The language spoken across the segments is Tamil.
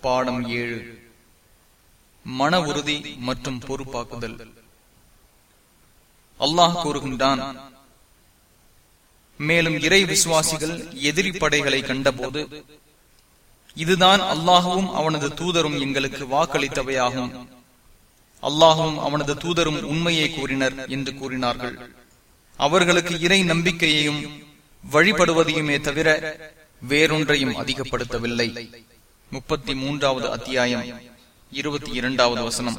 பாடம் ஏழு. மன உறுதி மற்றும் பொறுப்பாக்குதல். அல்லாஹ் கூறுகின்றான் மேலும் இறை விசுவாசிகள் எதிரி படைகளை கண்டபோது இதுதான் அல்லாஹுவும் அவனது தூதரும் எங்களுக்கு வாக்களித்தவையாகும். அல்லாஹும் அவனது தூதரும் உண்மையை கூறினர் என்று கூறினார்கள். அவர்களுக்கு இறை நம்பிக்கையையும் வழிபடுவதையுமே தவிர வேறொன்றையும் அதிகப்படுத்தவில்லை. முப்பத்தி மூன்றாவது அத்தியாயம் இருபத்தி இரண்டாவது வசனம்.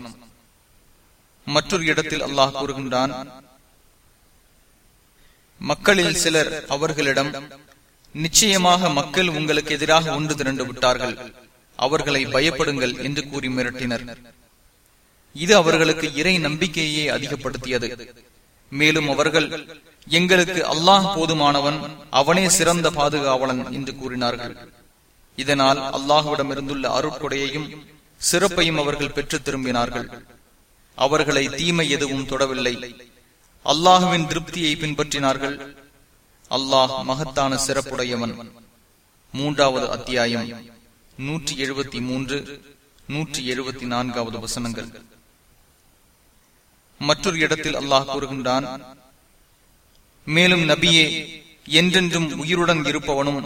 மற்றொரு இடத்தில் அல்லாஹ் கூறுகின்றான் மக்களில் சிலர் அவர்களிடம் நிச்சயமாக மக்கள் உங்களுக்கு எதிராக ஒன்று திரண்டு விட்டார்கள் அவர்களை பயப்படுங்கள் என்று கூறி மிரட்டினர். இது அவர்களுக்கு இறை நம்பிக்கையை அதிகப்படுத்தியது. மேலும் அவர்கள் எங்களுக்கு அல்லாஹ் போதுமானவன் அவனே சிறந்த பாதுகாவலன் என்று கூறினார்கள். இதனால் அல்லாஹுவிடம் இருந்துள்ள அருட்கொடையையும் சிறப்பையும் அவர்கள் பெற்று திரும்பினார்கள். அவர்களை தீமை எதுவும் தொடவில்லை. அல்லாஹுவின் திருப்தியை பின்பற்றினார்கள். அல்லாஹ் மகத்தான சிறப்புடையவன். மூன்றாவது அத்தியாயம் நூற்றி எழுபத்தி மூன்று நூற்றி எழுபத்தி நான்காவது வசனங்கள். மற்றொரு இடத்தில் அல்லாஹ் கூறுகின்றான் மேலும் நபியே என்றென்றும் உயிருடன் இருப்பவனும்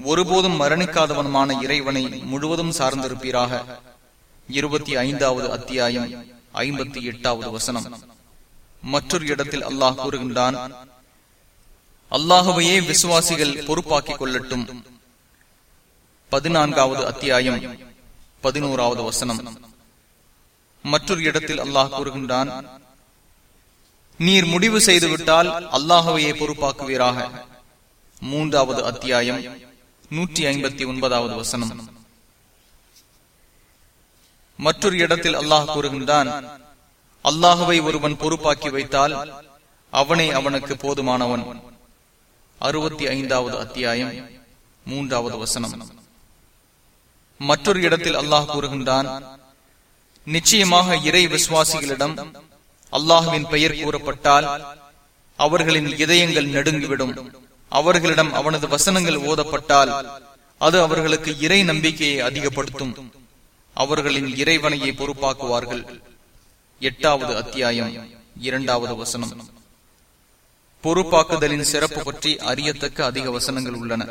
ஒருபோதும் மரணிக்காதவனுமான இறைவனை முழுவதும் சார்ந்திருப்பீராக. இருபத்தி ஐந்தாவது அத்தியாயம் ஐம்பத்தி எட்டாவது வசனம். மற்றொரு இடத்தில் அல்லாஹ் கூறுகின்றான் அல்லாஹுவையே விசுவாசிகள் பொறுப்பாக்கிக் கொள்ளட்டும். பதினான்காவது அத்தியாயம் பதினோராவது வசனம். மற்றொரு இடத்தில் அல்லாஹ் கூறுகின்றான் நீர் முடிவு செய்துவிட்டால் அல்லாஹவையே பொறுப்பாக்குவீராக. மூன்றாவது அத்தியாயம் நூற்றி ஐம்பத்தி ஒன்பதாவது வசனம். மற்றொரு இடத்தில் அல்லாஹ் கூறுகின்றான் அல்லாஹுவை ஒருவன் பொறுப்பாக்கி வைத்தால் அவனே அவனுக்கு போதுமானவன். அறுபத்தி ஐந்தாவது அத்தியாயம் மூன்றாவது வசனம். மற்றொரு இடத்தில் அல்லாஹ் கூறுகின்றான் நிச்சயமாக இறை விசுவாசிகளிடம் அல்லாஹுவின் பெயர் கூறப்பட்டால் அவர்களின் இதயங்கள் நடுங்கிவிடும். அவர்களிடம் அவனது வசனங்கள் ஓதப்பட்டால் அது அவர்களுக்கு இறை நம்பிக்கையை அதிகப்படுத்தும். அவர்களின் இறைவனையை பொறுப்பாக்குவார்கள். எட்டாவது அத்தியாயம் இரண்டாவது வசனம். பொறுப்பாக்குதலின் சிறப்பு பற்றி அறியத்தக்க அதிக வசனங்கள் உள்ளன.